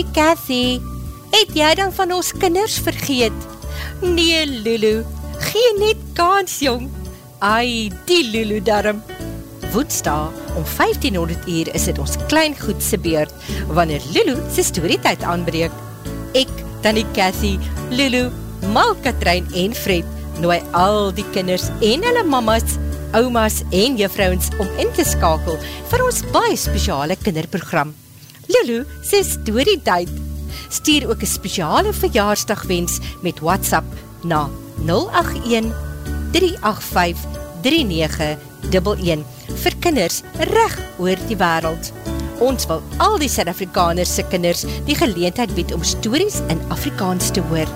Tanny Cathy, het jy dan van ons kinders vergeet? Nee, Lulu, gee net kans, jong. Ai, die Lulu darm. Woensdag om 1500 uur is het ons klein goedse beurt, wanneer Lulu sy storytijd aanbreek. Ek, Tanny Cathy, Lulu, Mal Katrein en Fred, nooi al die kinders en hulle mamas, oumas en juffrouwens om in te skakel vir ons baie speciale kinderprogram. Lulu sê storytijd. Stuur ook een speciale verjaarsdagwens met WhatsApp na 081 385 3911 vir kinders reg oor die wereld. Ons wil al die Suid-Afrikanerse kinders die geleentheid bied om stories in Afrikaans te hoor.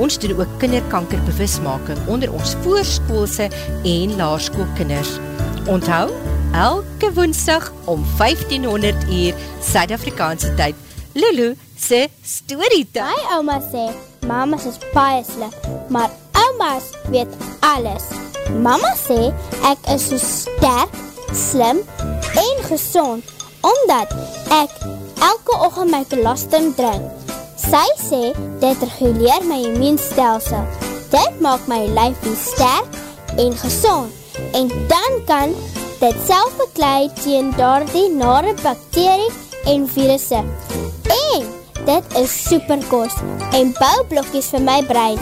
Ons doen ook kinderkanker bewusmaking onder ons voorskoolse en laarskoolkinders. Onthou, elke woensdag om 1500 uur Suid-Afrikaanse tyd, Lulu se storytime. My ouma sê, mamas is baie slim, maar oumas weet alles. Mama sê, ek is so sterk, slim en gezond, omdat ek elke ochtend my kolostrum drink. Sy sê, dit reguleer my immuunstelsel. Dit maak my lijfie sterk en gezond. En dan kan dit self beklui teen daar die nare bakterie en virusse. En dit is superkost en bouwblokkies vir my brein.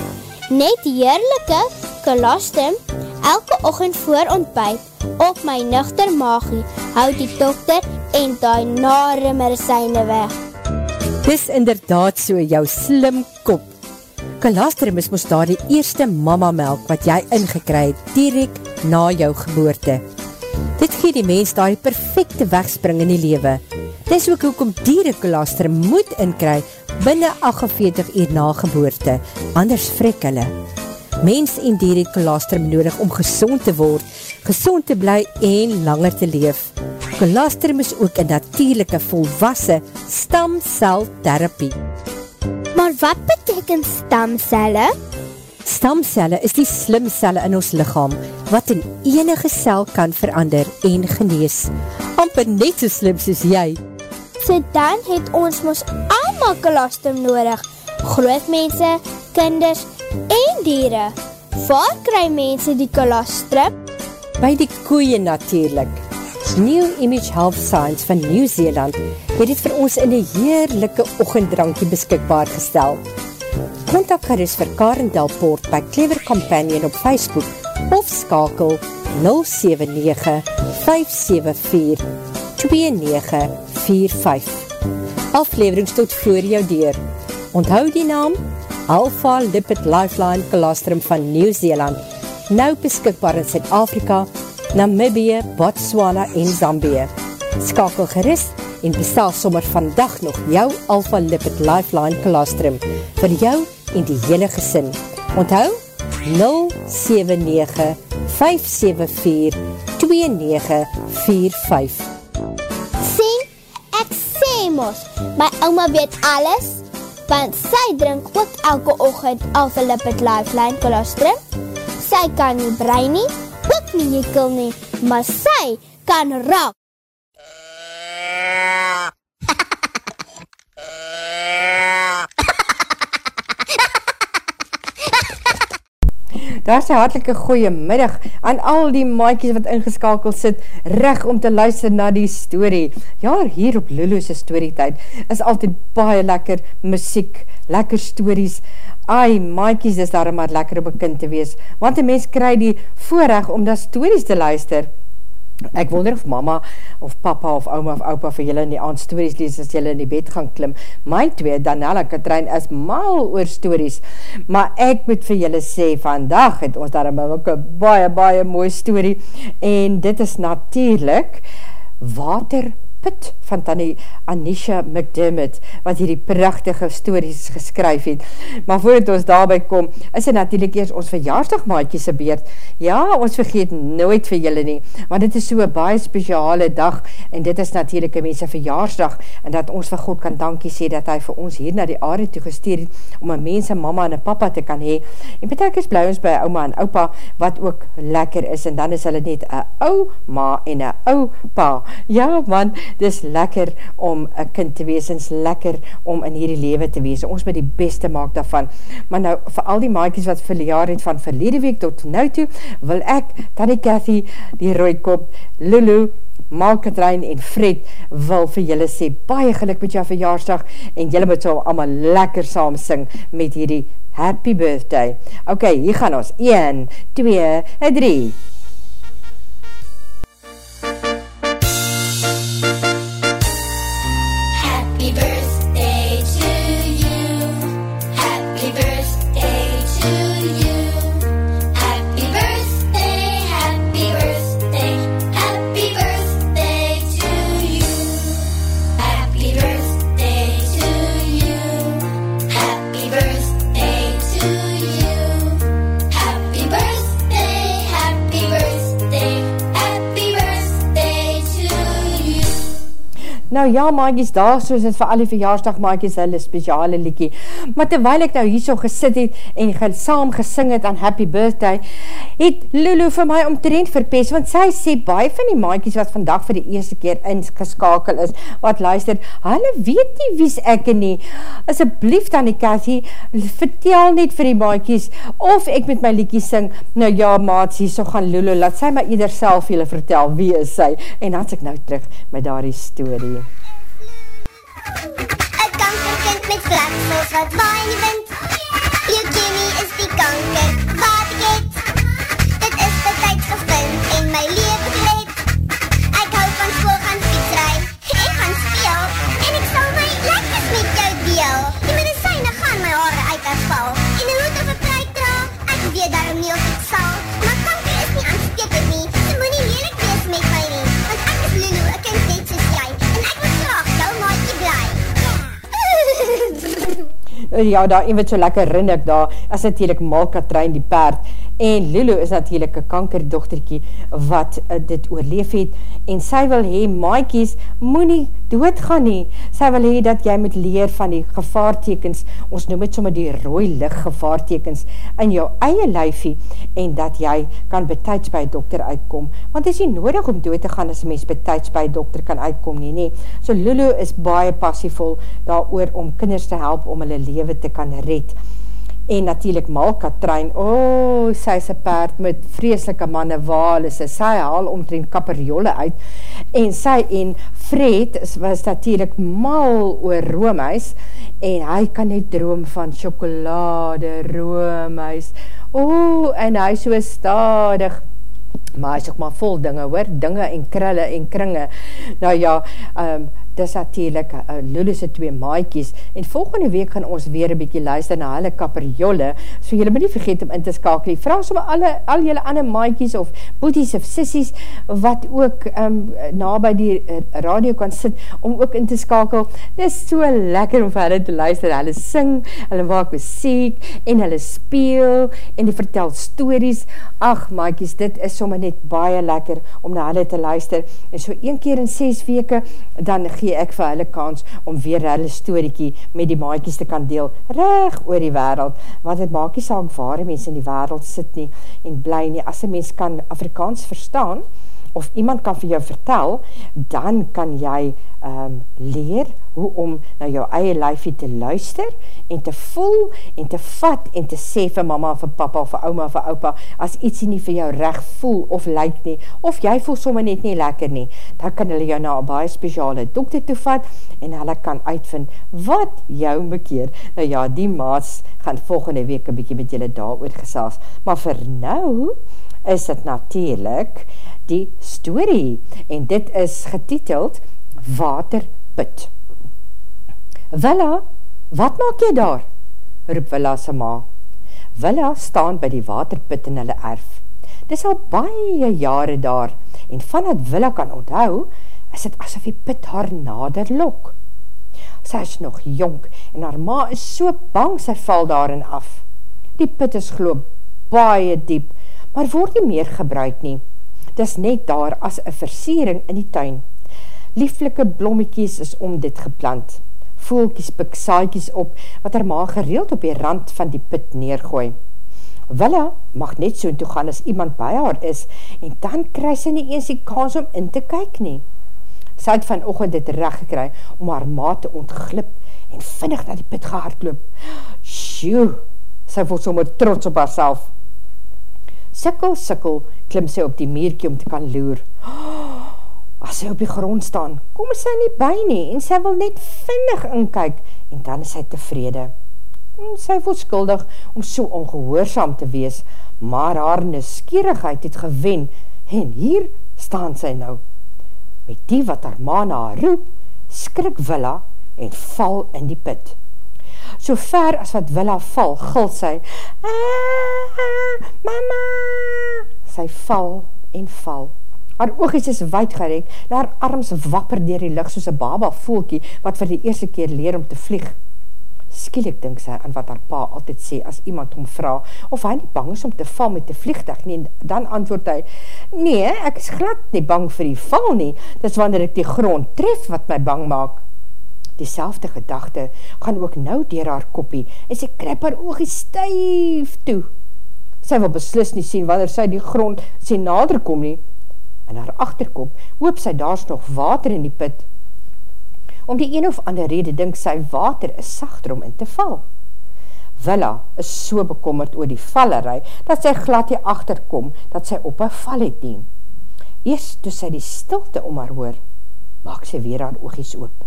Net heerlijke kolostrum elke ochend voor ontbijt op my nuchter maagie houd die dokter en die nare medicijne weg. Dis inderdaad so jou slim kop. Colostrum is moest daar die eerste mama melk wat jy ingekry het, direct na jou geboorte. Dit gee die mens daar die perfecte wegspring in die lewe. Dis ook hoekom dieren colostrum moet inkry binnen 48 uur na geboorte, anders vrek hulle. Mens en dier het colostrum nodig om gezond te word, gezond te bly en langer te leef. Colostrum is ook een natuurlijke volwassen stamceltherapie. Maar wat beteken stamcelle? Stamcelle is die slimcelle in ons lichaam, wat in enige cel kan verander en genees. Amper net so slim soos jy. So dan het ons ons allemaal colostrum nodig. Groot mense, kinders en dieren. Waar kry mense die colostrum? By die koeie natuurlijk. New Image Health Science van Nieuw-Zeeland het dit vir ons in die heerlijke ochendrankie beskikbaar gestel. Contact gerust vir Karen Delpoort by Clever Companion op Facebook of skakel 079-574-2945. Afleverings tot voor jou deur. Onthou die naam Alpha Lipid Lifeline Colostrum van Nieuw-Zeeland, nou beskikbaar in Zuid-Afrika, Namibie, Botswana en Zambie. Skakel gerust en bestel sommer vandag nog jou Alpha Lipid Lifeline Colostrum vir jou en die hele gesin. Onthou 079-574-2945 Sien, ek sê mos, my oma weet alles, want sy drink ook elke ochend Alpha Lipid Lifeline Colostrum. Sy kan nie brein nie, nie jekkel nie, maar sy kan raak. Daar een hartelike goeie middag aan al die maaikies wat ingeskakeld sit, reg om te luister na die story. Ja, hier op Lulu's storytijd is altyd baie lekker muziek, lekker stories, ai, maaikies is daar maar lekker om een kind te wees, want die mens krij die voorrecht om daar stories te luister. Ek wonder of mama of papa of oma of opa vir julle in die aand stories lees as julle in die bed gaan klim. My twee, Danella Katrijn, is mal oor stories. Maar ek moet vir julle sê, vandag het ons daar ook een baie, baie mooie story. En dit is natuurlijk water Pit van Tanny Anisha McDermott, wat hierdie prachtige stories geskryf het. Maar voordat ons daarby kom, is het natuurlijk eers ons verjaarsdagmaatjiese beurt. Ja, ons vergeet nooit vir julle nie, want dit is so een baie speciale dag, en dit is natuurlijk een mense verjaarsdag, en dat ons vir God kan dankie sê, dat hy vir ons hier na die aarde toe gesteer het, om een mens, een mama en een papa te kan hee. En betek is blij ons by oma en opa, wat ook lekker is, en dan is hulle net een ou ma en een ou pa. Ja, man, dis lekker om een kind te wees, en lekker om in hierdie leven te wees, ons moet die beste maak daarvan, maar nou, vir al die maaikies wat vir jaar het, van verlede week tot nou toe, wil ek, Tanny Cathy, die rooikop, Lulu, Malkatrein en Fred wil vir julle sê, baie geluk met jou verjaarsdag, en julle moet so allemaal lekker saam sing met hierdie happy birthday. Ok, hier gaan ons, 1, 2, 3. Ja, maakies, daar soos het vir al die verjaarsdag maakies hulle speciale liekie. Maar terwijl ek nou hier so gesit het en ge, saam gesing het aan Happy Birthday, het Lulu vir my omtrend verpes, want sy sê baie van die maakies wat vandag vir die eerste keer ingeskakel is, wat luister, hulle weet nie wie's ek nie. Asseblief dan die Cathy, vertel net vir die maakies, of ek met my liekie sing, nou ja maats, hier so gaan Lulu, laat sy my ieder self julle vertel wie is sy, en dan is ek nou terug met daar die story. Een kankerkind met vleksels wat waai in Ja, daar een wat so lekker rinnik daar, as natuurlijk Malkatrein die paard, en Lulu is natuurlijk een kankerdochterkie wat uh, dit oorleef het, en sy wil hee, maaikies, moet nie doodgaan nie, sy wil hee dat jy moet leer van die gevaartekens, ons noem het somme die rooi licht gevaartekens, in jou eie lyfie, en dat jy kan betijds by dokter uitkom, want is nie nodig om dood te gaan, as mens betijds by dokter kan uitkom nie, nie, so Lulu is baie passievol, daar oor om kinders te help, om hulle leven te kan red, en natuurlijk Malkatrein, o, oh, sy is een paard met vreselike manne waal, is sy haal omtrent kaperjolle uit, en sy en Fred was natuurlijk mal oor roomhuis, en hy kan net droom van chocolade roomhuis, o, oh, en hy so stadig, maar hy is ook maar vol dinge hoor, dinge en krille en kringe, nou ja, um, dis natuurlijk uh, Lulu's twee maaikies, en volgende week gaan ons weer een bykie luister na hulle kaperjolle, so jylle moet nie vergeet om in te skakel, vraag so alle, al jylle ander maaikies, of boeties of sissies, wat ook um, na by die uh, radio kan sit, om ook in te skakel, dis so lekker om vir hulle te luister, hulle sing, hulle maak muziek, en hulle speel, en die vertel stories, ach maaikies, dit is sommer net baie lekker, om na hulle te luister, en so een keer in 6 weke, dan gee gee ek vir hulle kans om weer hulle storiekie met die maaikies te kan deel, reg oor die wereld, want het maak nie saak waar mens in die wereld sit nie en bly nie, as een mens kan Afrikaans verstaan, of iemand kan vir jou vertel, dan kan jy um, leer hoe om na jou eie lijfie te luister en te voel en te vat en te sê vir mama of vir papa of vir oma of vir opa as iets nie vir jou recht voel of lyk nie of jy voel somme net nie lekker nie dan kan hulle jou na een baie speciale dokter toe vat en hulle kan uitvind wat jou bekeer. Nou ja, die maats gaan volgende week een bykie met julle daar oorgesels maar vir nou is het natuurlijk die story en dit is getiteld Waterput Willa, wat maak jy daar? roep Willa sy ma. Willa staan by die waterput in hulle erf. Dis al baie jare daar, en vanuit Willa kan onthou, is het asof die put haar nader lok. Sy is nog jonk, en haar ma is so bang sy val daarin af. Die put is geloof baie diep, maar word nie meer gebruik nie. Dis net daar as een versiering in die tuin. Lieflike blommiekies is om dit geplant voelkies pik saaikies op, wat haar ma gereeld op die rand van die put neergooi. Willa mag net so toe gaan as iemand by haar is, en dan kry sy nie eens die kans om in te kyk nie. Sy het vanochtend dit recht gekry om haar maat te ontglip en vinnig na die put gehardloop. Sjoe, sy voel sommer trots op haarself. Sikkel, sikkel, klim sy op die meerkie om te kan loer. As sy op die grond staan, kom sy nie by nie en sy wil net vinnig inkyk en dan is sy tevrede. Sy voel skuldig om so ongehoorzaam te wees, maar haar neskierigheid het gewen en hier staan sy nou. Met die wat haar ma na haar roep, skrik Willa en val in die put. So ver as wat Willa val, gul sy, ah, mama, sy val en val. Haar oogies is wijd gerek, en haar arms wapper dier die licht soos een baba voelkie, wat vir die eerste keer leer om te vlieg. Skielik dink sy aan wat haar pa altyd sê as iemand om vraag, of hy nie bang is om te val met die vliegtuig nie, dan antwoord hy, nee, ek is glad nie bang vir die val nie, dis wanneer ek die grond tref wat my bang maak. Diezelfde gedachte gaan ook nou dier haar koppie, en sy kryp haar oogie stuif toe. Sy wil beslis nie sien wanneer sy die grond sê nader kom nie. In haar achterkop hoop sy daars nog water in die put, Om die een of ander rede dink sy water is sachter om in te val. Willa is so bekommerd oor die vallerij, dat sy glad hier achterkom, dat sy op haar val het nie. Eerst toe sy die stilte om haar hoor, maak sy weer haar oogies oop.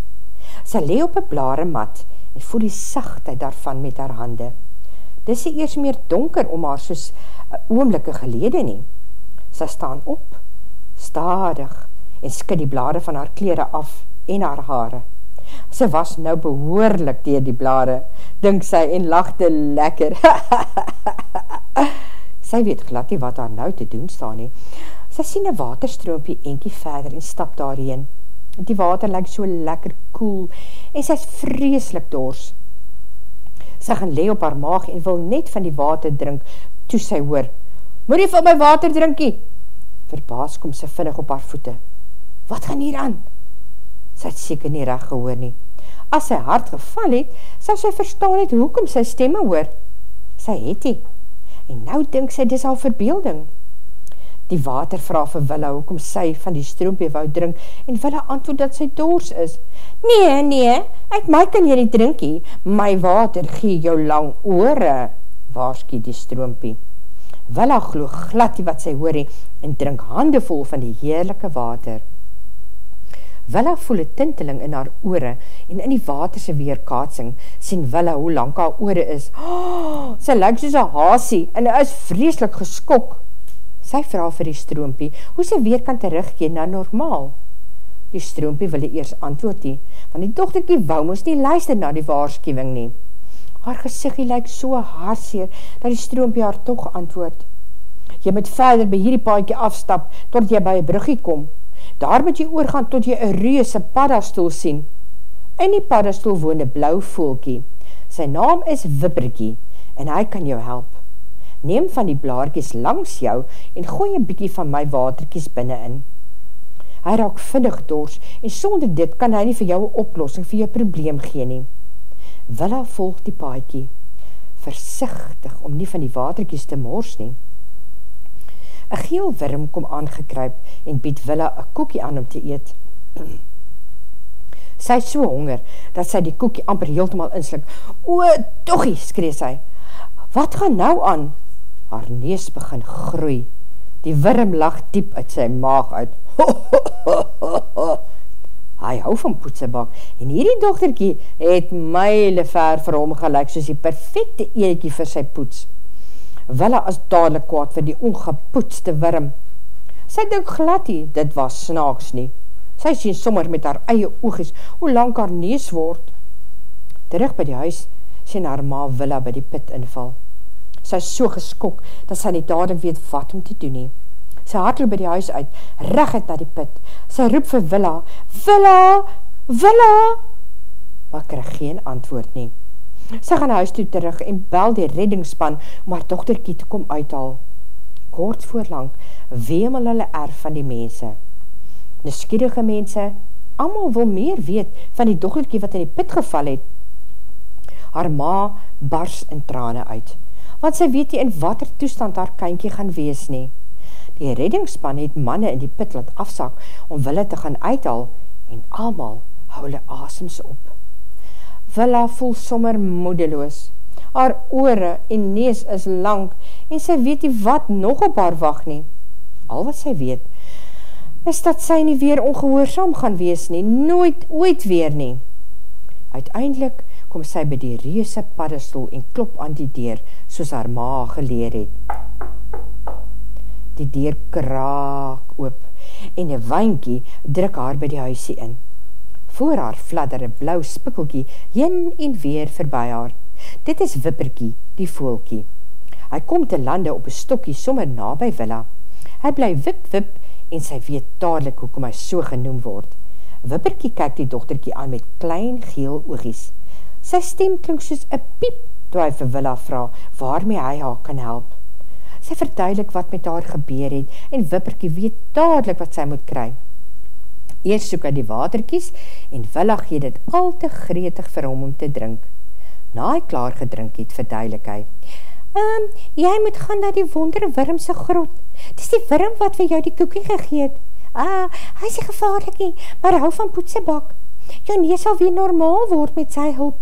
Sy lee op een blare mat en voel die sachtheid daarvan met haar hande. Dis sy eers meer donker om haar soos oomlikke gelede nie. Sy staan op, stadig en skid die blare van haar kleren af en haar haare. Sy was nou behoorlik dier die blare, dink sy en lachte lekker. sy weet glad nie wat haar nou te doen staan nie. Sy sien een waterstroompie enkie verder en stap daarheen. Die water lyk so lekker koel en sy is vreeslik dors. Sy gaan lee op haar maag en wil net van die water drink, toe sy hoor, Moet jy van my water drinkie? Verbaas kom sy vinnig op haar voete. Wat gaan hier aan? sy het seker nie recht gehoor nie. As sy hart geval het, sal sy verstaan het hoekom sy stemme hoor. Sy het nie. En nou dink sy dis al verbeelding. Die water vraag vir Willa hoekom sy van die stroompie wou drink en Willa antwoord dat sy doors is. Nee, nee, uit my kan jy nie drinkie, my water gee jou lang oore, waarskie die stroompie. Willa gloog glad die wat sy hoor en drink handevol van die heerlijke water. Willa voel een tinteling in haar oore en in die waterse weerkaatsing sien Willa hoe lang haar oore is. Oh, sy lyk soos een haasie en hy is vreeslik geskok. Sy vraag vir die stroompie hoe sy weer kan terugkeen na normaal. Die stroompie wil eers antwoord nie, want die dochterkie wou moes nie luister na die waarschuwing nie. Haar gezichtie lyk so haarseer dat die stroompie haar toch antwoord. Jy moet verder by hierdie paadje afstap tot jy by een bruggie kom. Daar moet jy oorgaan tot jy een reuse paddastoel sien. In die paddastoel woon een blauw voelkie. Sy naam is Wipperkie en hy kan jou help. Neem van die blaarkies langs jou en gooi een bykie van my waterkies binnenin. Hy raak vinnig doors en sonder dit kan hy nie vir jou een oplossing vir jou probleem gee nie. Willa volg die paaikie, versichtig om nie van die waterkies te mors nie. Een geel worm kom aangekryp en bied Willa een koekie aan om te eet. sy is so honger, dat sy die koekie amper heeltemaal inslik. O, tochie, skree sy. Wat gaan nou aan? Haar nees begin groei. Die worm lag diep uit sy maag uit. Ho, ho, ho, ho, ho. Hy hou van poetsebak en hierdie dochterkie het myle ver vir hom gelijk soos die perfecte eekie vir sy poets. Wille as dadelijk kwaad vir die ongepoetste worm. Sy dink glad nie, dit was snaaks nie. Sy sien sommer met haar eie oogies hoe lang haar nees word. Terug by die huis sien haar ma Willa by die pit inval. Sy is so geskok dat sy nie dadelijk weet wat om te doen nie. Sy hartel by die huis uit, reg het na die pit. Sy roep vir Willa, Willa, Willa, maar krijg geen antwoord nie. Sy gaan huis toe terug en bel die reddingsspan om haar dochterkie te kom uithaal. Kort voorlang weemel hulle erf van die mense. Neskierige mense, allemaal wil meer weet van die dochterkie wat in die pit geval het. Haar ma bars in trane uit, want sy weet nie in wat er toestand haar kynkie gaan wees nie. Die reddingsspan het manne in die pit laat afsak om wille te gaan uithaal en almal hou hulle asems op. Willa voel sommer moedeloos. Haar oore en nees is lang en sy weet nie wat nog op haar wacht nie. Al wat sy weet, is dat sy nie weer ongehoorzaam gaan wees nie, nooit ooit weer nie. Uiteindelik kom sy by die reuse paddestoel en klop aan die deur, soos haar ma geleer het. Die deur kraak oop en een wijnkie druk haar by die huisie in. Voor haar fladder een blauw spikkelkie heen en weer verby haar. Dit is Wipperkie, die voelkie. Hy kom te lande op een stokkie sommer na by Villa. Hy bly wip wip en sy weet dadelijk hoekom hy so genoem word. Wipperkie kyk die dochterkie aan met klein geel oogies. Sy stem klink soos een piep, toe hy vir Willa vraag, waarmee hy haar kan help. Sy verduidelik wat met haar gebeur het, en Wipperkie weet dadelijk wat sy moet kry. Eers soek hy die waterkies, en Willa gee dit al te gretig vir hom om te drink. Na hy klaar gedrink het, verduidelik hy, Um, jy moet gaan na die wonderwurmse grot. Het is die wurm wat vir jou die koekie gegeet. Ah, hy is die gevaarlikie, maar hou van poetsebak. Jou nees sal weer normaal word met sy hulp.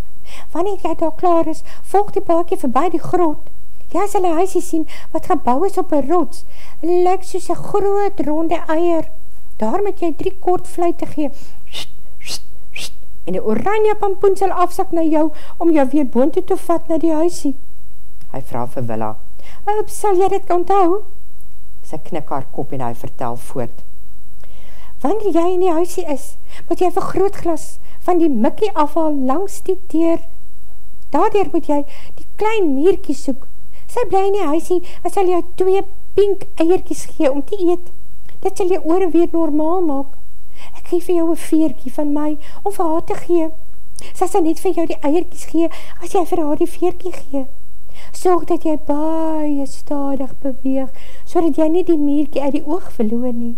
Wanneer jy daar klaar is, volg die bakie voorbij die grot. Jy sal een huisie sien wat gebouw is op een rots. Lyk soos een groot ronde eier. Daar moet jy drie kort fluite gee. Sst, sst, sst. En die oranje pampoen sal afsak na jou om jou weer boontoe te vat na die huisie. Hy vraag vir Willa, Oop, sal jy dit onthou? Sy knik haar kop en hy vertel voort. Wanneer jy in die huisie is, moet jy vir groot glas van die mikkie afhaal langs die teer. Daardoor moet jy die klein meerkie soek. Sy bly in die huisie en sal jy twee pink eierkies gee om te eet. Dit sal jy oor weer normaal maak. Ek geef vir jou een veerkie van my om vir haar te gee. Sy sal net vir jou die eierkies gee as jy vir haar die veerkie gee. Sorg dat jy baie stadig beweeg, so dat jy nie die meerkie uit die oog verloor nie.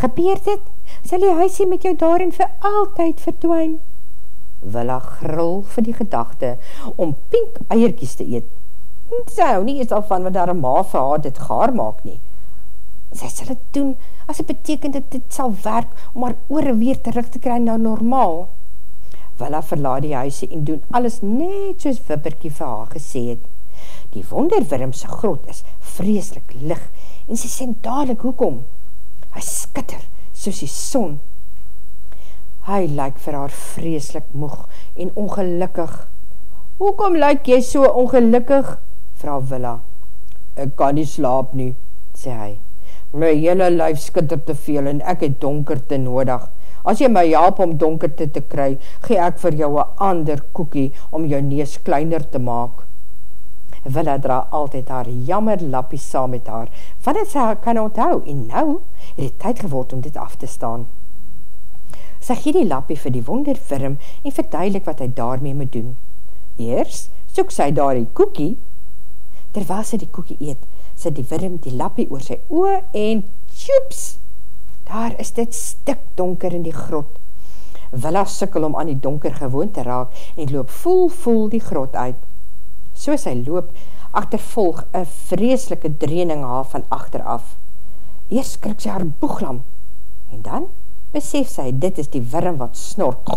Gebeer dit, sal die huisie met jou daarin vir altyd verdwijn. Willa gril vir die gedachte om pink eierkies te eet. Sy hou nie eens al van wat daar een ma vir haar dit gaar maak nie. Sy sal het doen as het beteken dat dit sal werk om haar oore weer terug te kry nou normaal. Willa verlaat die huise en doen alles net soos Wipperkie vir haar gesê het. Die wonderwurmse grot is vreeslik lig en sy sê dadelijk hoekom. Hy skitter soos die son. Hy lyk vir haar vreeslik moeg en ongelukkig. Hoekom lyk jy so ongelukkig? Vra Willa. Ek kan nie slaap nie, sê hy. My hele lyf skitter te veel en ek het donker te nodig. As jy my help om donkerte te kry, gee ek vir jou een ander koekie om jou nees kleiner te maak. Willa dra altyd haar jammer lappie saam met haar, van het sy kan onthou, en nou het het tyd geword om dit af te staan. Sy gee die lappie vir die wondervirm en verduidelik wat hy daarmee moet doen. Eers soek sy daar die koekie, terwyl sy die koekie eet, sy die virm die lappie oor sy oor en tjoeps, Daar is dit stik donker in die grot. Willa sikkel om aan die donker gewoon te raak en loop voel voel die grot uit. Soos hy loop, achtervolg een vreeslike dreening haar van achteraf. Eers skrik sy haar boeglam en dan besef sy, dit is die wirm wat snork.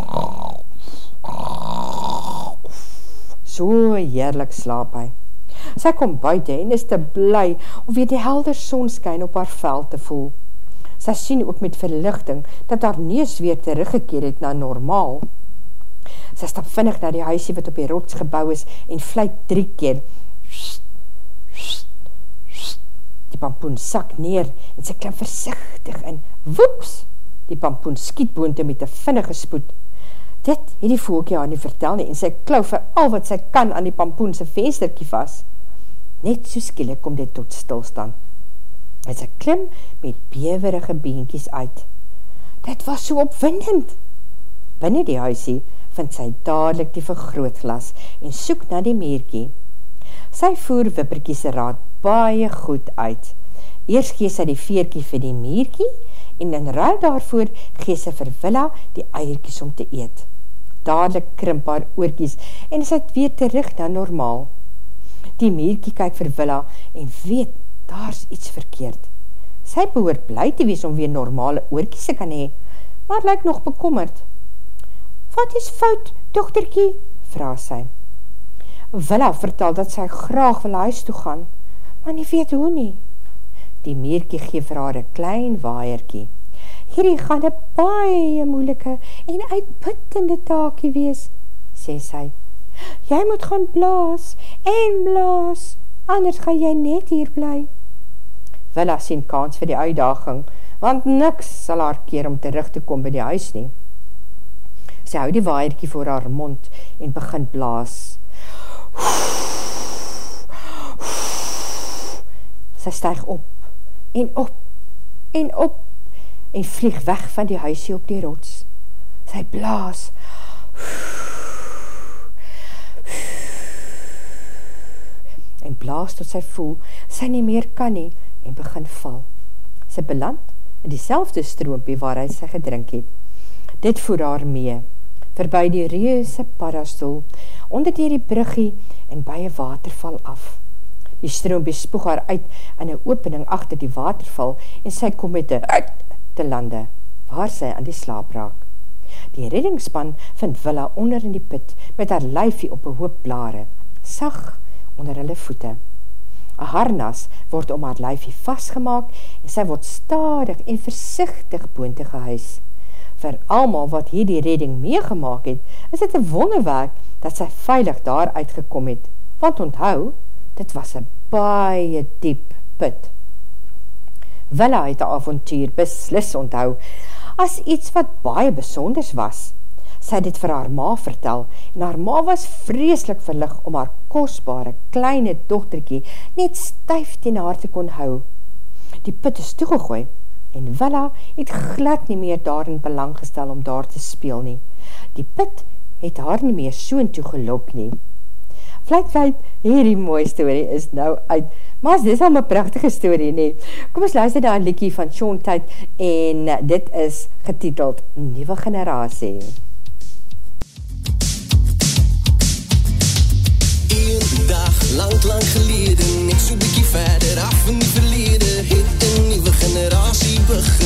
So heerlik slaap hy. Sy kom buiten en is te bly om weer die helder sonskijn op haar veld te voel. Sy sien ook met verlichting dat haar neus weer teruggekeer het na normaal. Sy stap vinnig na die huisie wat op die rots gebouw is en vluit drie keer. Die pampoen sak neer en sy klim versichtig en woeps, die pampoen skiet boonte met een vinnige spoed. Dit het die voelkie aan nie vertel nie en sy klauw vir al wat sy kan aan die pampoen sy vensterkie vast. Net so skielik kom dit tot stilstand en sy klim met beverige beentjies uit. Dit was so opwindend. Binnen die huisie vind sy dadelijk die vergrootglas en soek na die meerkie. Sy voer wipperkies raad baie goed uit. Eers gee sy die veerkie vir die meerkie en in ruil daarvoor gee sy vir Willa die eierkies om te eet. Dadelijk krimp haar oorkies en sy het weer terug na normaal. Die meerkie kyk vir Willa en weet daar is iets verkeerd. Sy behoort blij te wees om weer normale oorkies te kan hee, maar lyk nog bekommerd. Wat is fout, dochterkie? vraag sy. Willa vertel dat sy graag wil huis toe gaan, maar nie weet hoe nie. Die meerkie geef vir haar een klein waaierkie. Hierdie gaan een baie moeilike en uitputtende taakie wees, sê sy. Jy moet gaan blaas en blaas, anders gaan jy net hier bly. Willa sien kans vir die uitdaging, want niks sal haar keer om terug te kom by die huis nie. Sy hou die waaierkie voor haar mond en begin blaas. Sy stijg op en op en op en vlieg weg van die huisie op die rots. Sy blaas en blaas tot sy voel sy nie meer kan nie en begin val. Sy beland in die selfde stroompie waar hy sy gedrink het. Dit voer haar mee, verby die reuse parastol, onder die die bruggie en by een waterval af. Die stroompie spoeg haar uit in een opening achter die waterval en sy kom met een uit te lande, waar sy aan die slaap raak. Die reddingspan vind Willa onder in die put met haar lyfie op een hoop blare, sag onder hulle voete. Een harnas word om haar lyfie vastgemaak en sy word stadig en versichtig boonte gehuis. Vir almal wat hier die redding meegemaak het, is dit een wonderwerk dat sy veilig daar uitgekom het, want onthou, dit was een baie diep put. Willa het die avontuur beslis onthou, as iets wat baie besonders was. Sy het dit vir haar ma vertel, en haar ma was vreeslik verlig om haar kostbare, kleine dochterkie net stuif ten haar te kon hou. Die put is toegegooi, en Willa het glad nie meer daarin belang gestel om daar te speel nie. Die put het haar nie meer soon toegelok nie. Vlijt, vlijt, hierdie mooie story is nou uit. Maar dit is al my prachtige story, nie. Kom ons luister daar een liekie van Sean Tate en dit is getiteld Nieuwe Generatie. Een dag, lang, lang gelede, net so bykie verder af in die verlede, het een nieuwe generatie begin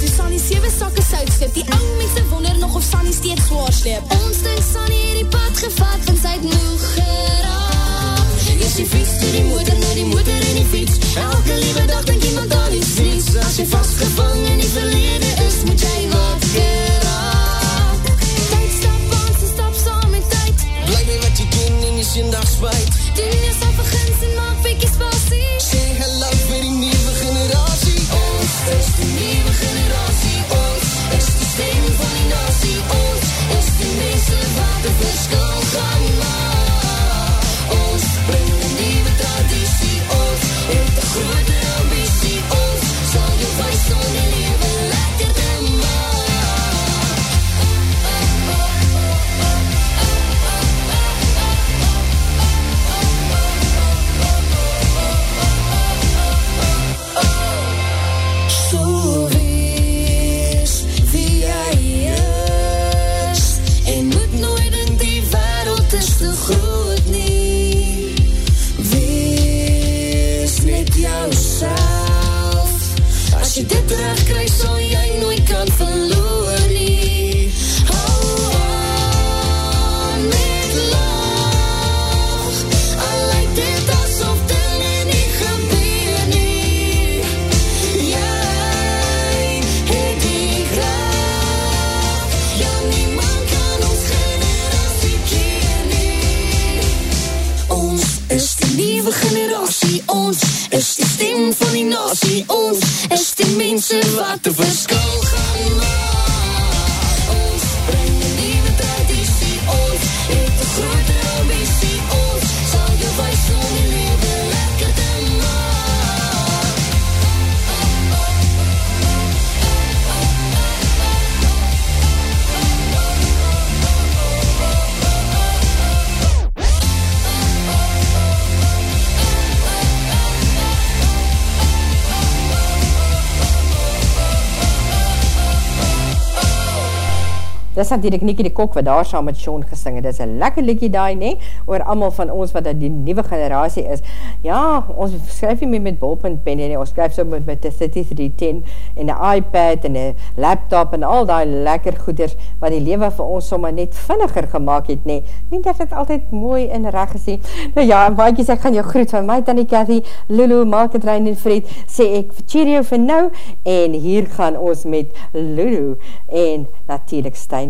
toe Sunny 7 sakke sout skip Die ou mense wonder nog of Sunny steeds zwaar sleep. Ons dink Sunny het die pad gevat, want sy het moeg geraak. Is die fiets toe die motor, na die motor en die fiets. Elke liewe dag denk iemand aan iets niets As jy vastgevang Dis natuurlijk Nikkie de Kok wat daar saam met Sean gesing het. Dis een lekker liekie daai, nee, oor allemaal van ons wat die nieuwe generatie is. Ja, ons skryf nie meer met ballpunt pen, nee, ons skryf so met, met die 3310 en die iPad en die laptop en al die lekker goeders wat die lewe vir ons sommer net vinniger gemaakt het, nee. Nie dat het altyd mooi en reg is nie. Nou ja, maaikies, ek gaan jou groet van my, Tanny Cathy, Lulu, Malket, Rein en Fred, sê ek cheerio vir nou, en hier gaan ons met Lulu, en natuurlijk Stijn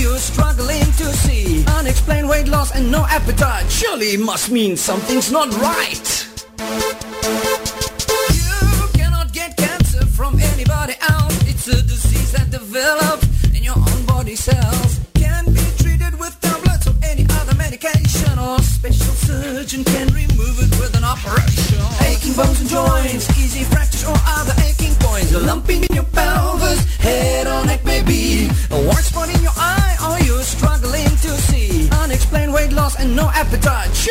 you're struggling to see. Unexplained weight loss and no appetite. Surely must mean something's not right. You cannot get cancer from anybody else. It's a disease that develops in your own body cells. Can be treated with tablets or any other medication, or special surgeon can remove it with an operation. Aching bones and joints,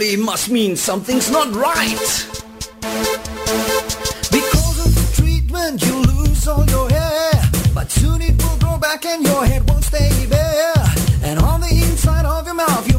Surely must mean something's not right. Because of the treatment, you lose all your hair. But soon it will grow back and your head won't stay bare. And on the inside of your mouth, you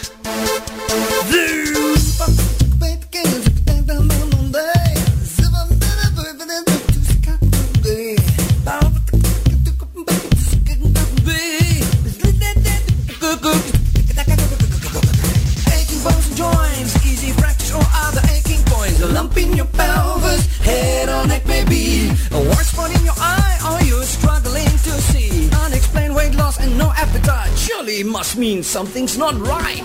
Something's not right.